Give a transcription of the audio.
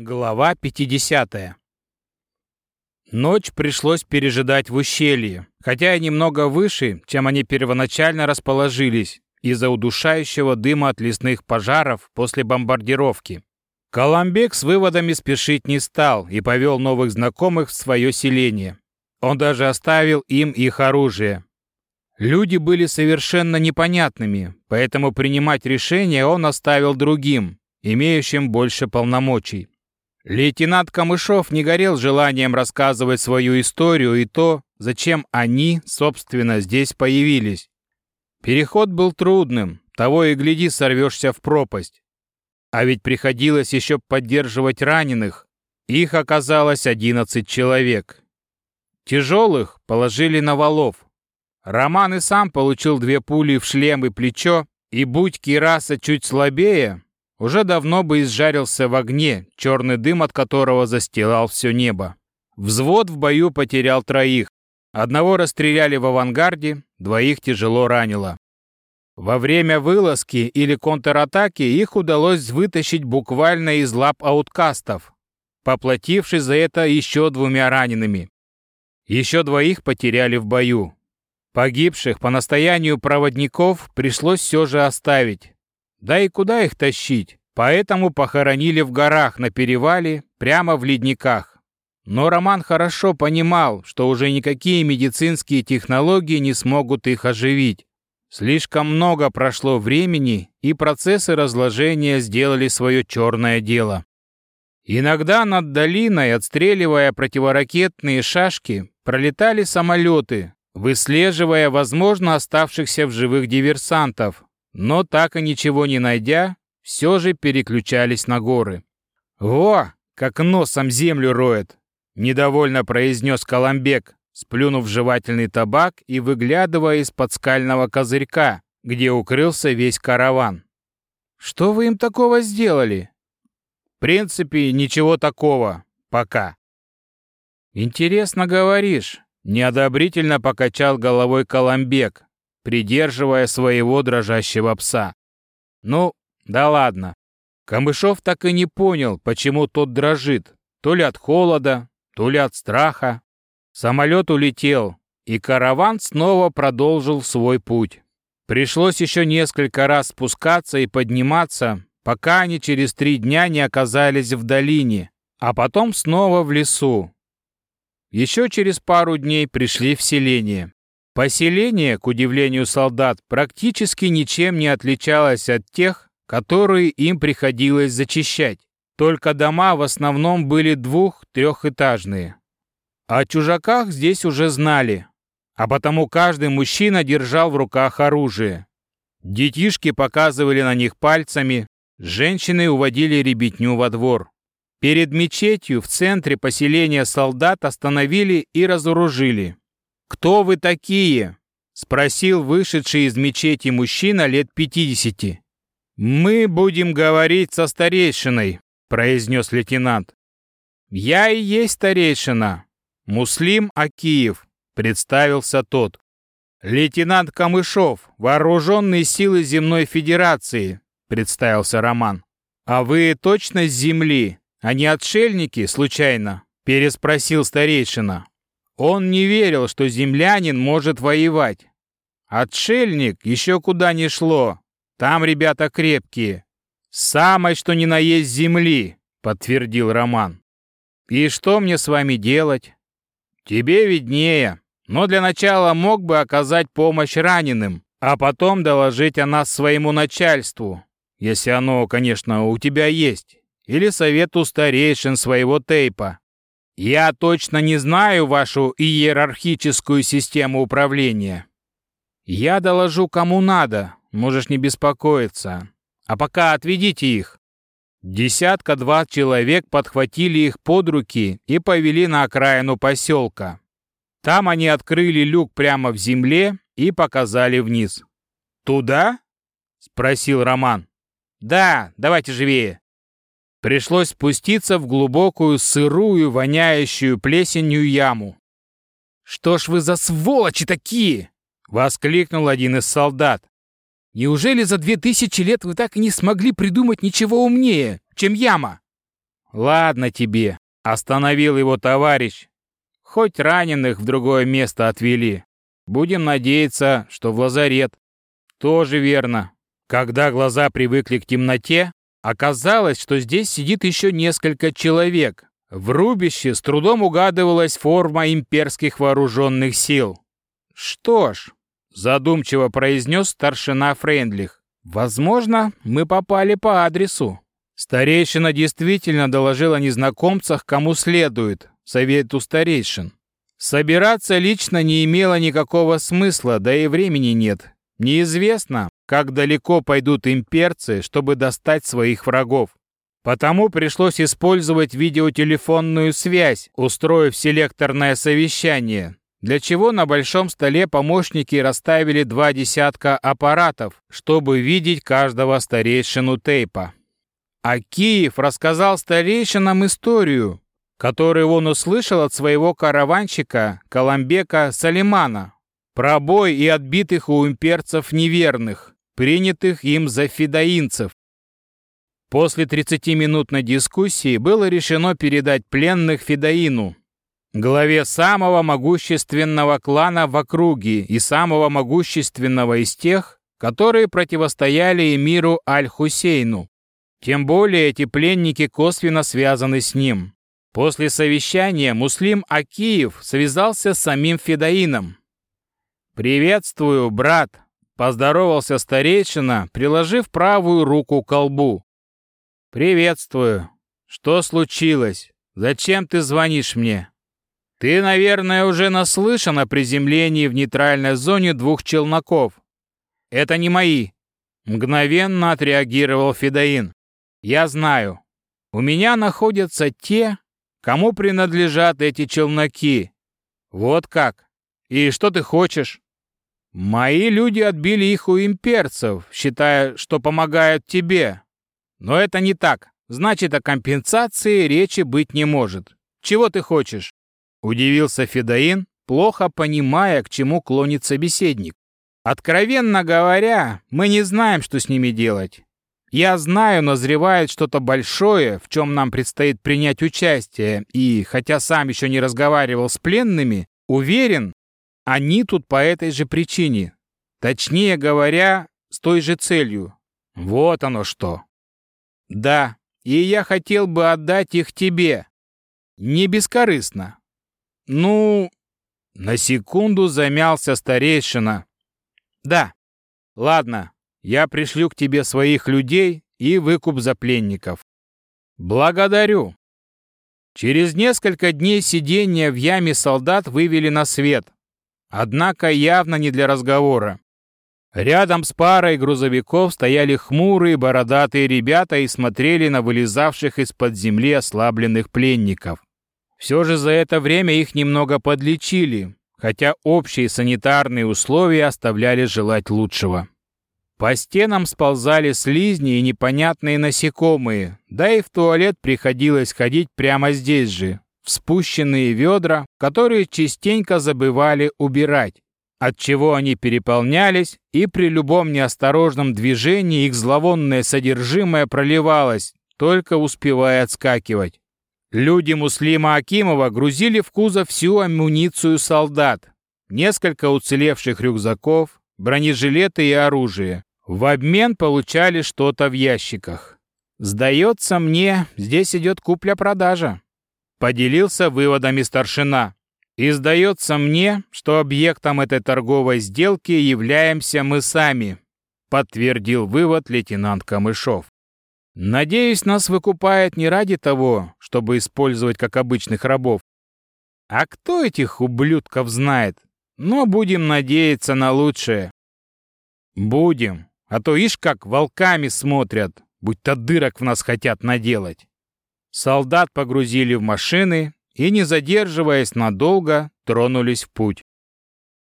Глава 50. Ночь пришлось пережидать в ущелье, хотя и немного выше, чем они первоначально расположились, из-за удушающего дыма от лесных пожаров после бомбардировки. Коломбек с выводами спешить не стал и повел новых знакомых в свое селение. Он даже оставил им их оружие. Люди были совершенно непонятными, поэтому принимать решения он оставил другим, имеющим больше полномочий. Лейтенант Камышов не горел желанием рассказывать свою историю и то, зачем они, собственно, здесь появились. Переход был трудным, того и гляди сорвешься в пропасть. А ведь приходилось еще поддерживать раненых. Их оказалось 11 человек. Тяжелых положили на валов. Роман и сам получил две пули в шлем и плечо, и будь Кираса чуть слабее, уже давно бы изжарился в огне, черный дым от которого застилал все небо. Взвод в бою потерял троих. Одного расстреляли в авангарде, двоих тяжело ранило. Во время вылазки или контратаки их удалось вытащить буквально из лап ауткастов, поплатившись за это еще двумя ранеными. Еще двоих потеряли в бою. Погибших по настоянию проводников пришлось все же оставить. Да и куда их тащить? Поэтому похоронили в горах на перевале, прямо в ледниках. Но Роман хорошо понимал, что уже никакие медицинские технологии не смогут их оживить. Слишком много прошло времени, и процессы разложения сделали свое черное дело. Иногда над долиной, отстреливая противоракетные шашки, пролетали самолеты, выслеживая, возможно, оставшихся в живых диверсантов, но так и ничего не найдя, все же переключались на горы. «Во, как носом землю роет!» — недовольно произнес Коломбек, сплюнув жевательный табак и выглядывая из-под скального козырька, где укрылся весь караван. «Что вы им такого сделали?» «В принципе, ничего такого. Пока». «Интересно говоришь», — неодобрительно покачал головой Коломбек, придерживая своего дрожащего пса. Ну, да ладно. Камышов так и не понял, почему тот дрожит. То ли от холода, то ли от страха. Самолет улетел, и караван снова продолжил свой путь. Пришлось еще несколько раз спускаться и подниматься, пока они через три дня не оказались в долине, а потом снова в лесу. Еще через пару дней пришли в селение. Поселение, к удивлению солдат, практически ничем не отличалось от тех, которые им приходилось зачищать. Только дома в основном были двух-трехэтажные. О чужаках здесь уже знали, а потому каждый мужчина держал в руках оружие. Детишки показывали на них пальцами, женщины уводили ребятню во двор. Перед мечетью в центре поселения солдат остановили и разоружили. «Кто вы такие?» — спросил вышедший из мечети мужчина лет пятидесяти. «Мы будем говорить со старейшиной», — произнес лейтенант. «Я и есть старейшина. Муслим Акиев», — представился тот. «Лейтенант Камышов, вооруженные силы Земной Федерации», — представился Роман. «А вы точно с Земли, а не отшельники, случайно?» — переспросил старейшина. Он не верил, что землянин может воевать. Отшельник еще куда не шло. Там ребята крепкие. Самое, что ни на есть земли, подтвердил Роман. И что мне с вами делать? Тебе виднее. Но для начала мог бы оказать помощь раненым, а потом доложить о нас своему начальству, если оно, конечно, у тебя есть, или совету старейшин своего тейпа. Я точно не знаю вашу иерархическую систему управления. Я доложу кому надо, можешь не беспокоиться. А пока отведите их. Десятка-два человек подхватили их под руки и повели на окраину поселка. Там они открыли люк прямо в земле и показали вниз. «Туда?» — спросил Роман. «Да, давайте живее». Пришлось спуститься в глубокую, сырую, воняющую плесенью яму. «Что ж вы за сволочи такие?» — воскликнул один из солдат. «Неужели за две тысячи лет вы так и не смогли придумать ничего умнее, чем яма?» ладно тебе, остановил его товарищ. Хоть раненых в другое место отвели. Будем надеяться, что в лазарет. Тоже верно. Когда глаза привыкли к темноте, оказалось, что здесь сидит еще несколько человек. В рубище с трудом угадывалась форма имперских вооруженных сил. Что ж, задумчиво произнес старшина Френдлих. Возможно, мы попали по адресу. Старейшина действительно доложил о незнакомцах, кому следует, совету старейшин. Собираться лично не имело никакого смысла, да и времени нет. Неизвестно, как далеко пойдут имперцы, чтобы достать своих врагов. Потому пришлось использовать видеотелефонную связь, устроив селекторное совещание, для чего на большом столе помощники расставили два десятка аппаратов, чтобы видеть каждого старейшину тейпа. А Киев рассказал старейшинам историю, которую он услышал от своего караванщика Коломбека Салимана, про бой и отбитых у имперцев неверных, принятых им за федоинцев. После 30-минутной дискуссии было решено передать пленных Федоину, главе самого могущественного клана в округе и самого могущественного из тех, которые противостояли эмиру Аль-Хусейну. Тем более эти пленники косвенно связаны с ним. После совещания Муслим Акиев связался с самим Федоином. «Приветствую, брат!» – поздоровался старейшина, приложив правую руку к колбу. «Приветствую. Что случилось? Зачем ты звонишь мне?» Ты, наверное, уже наслышан о приземлении в нейтральной зоне двух челноков. Это не мои. Мгновенно отреагировал Федоин. Я знаю. У меня находятся те, кому принадлежат эти челноки. Вот как. И что ты хочешь? Мои люди отбили их у имперцев, считая, что помогают тебе. Но это не так. Значит, о компенсации речи быть не может. Чего ты хочешь? Удивился Федоин, плохо понимая, к чему клонит собеседник. Откровенно говоря, мы не знаем, что с ними делать. Я знаю, назревает что-то большое, в чем нам предстоит принять участие, и, хотя сам еще не разговаривал с пленными, уверен, они тут по этой же причине. Точнее говоря, с той же целью. Вот оно что. Да, и я хотел бы отдать их тебе. Не бескорыстно. «Ну...» На секунду замялся старейшина. «Да, ладно, я пришлю к тебе своих людей и выкуп за пленников». «Благодарю». Через несколько дней сидения в яме солдат вывели на свет. Однако явно не для разговора. Рядом с парой грузовиков стояли хмурые бородатые ребята и смотрели на вылезавших из-под земли ослабленных пленников. Все же за это время их немного подлечили, хотя общие санитарные условия оставляли желать лучшего. По стенам сползали слизни и непонятные насекомые, да и в туалет приходилось ходить прямо здесь же, в спущенные ведра, которые частенько забывали убирать, отчего они переполнялись, и при любом неосторожном движении их зловонное содержимое проливалось, только успевая отскакивать. Люди Муслима Акимова грузили в кузов всю амуницию солдат, несколько уцелевших рюкзаков, бронежилеты и оружие. В обмен получали что-то в ящиках. «Сдается мне, здесь идет купля-продажа», — поделился выводами старшина. «И сдается мне, что объектом этой торговой сделки являемся мы сами», — подтвердил вывод лейтенант Камышов. Надеюсь, нас выкупает не ради того, чтобы использовать как обычных рабов. А кто этих ублюдков знает? Но будем надеяться на лучшее. Будем, а то ишь как волками смотрят, будь-то дырок в нас хотят наделать. Солдат погрузили в машины и, не задерживаясь надолго, тронулись в путь.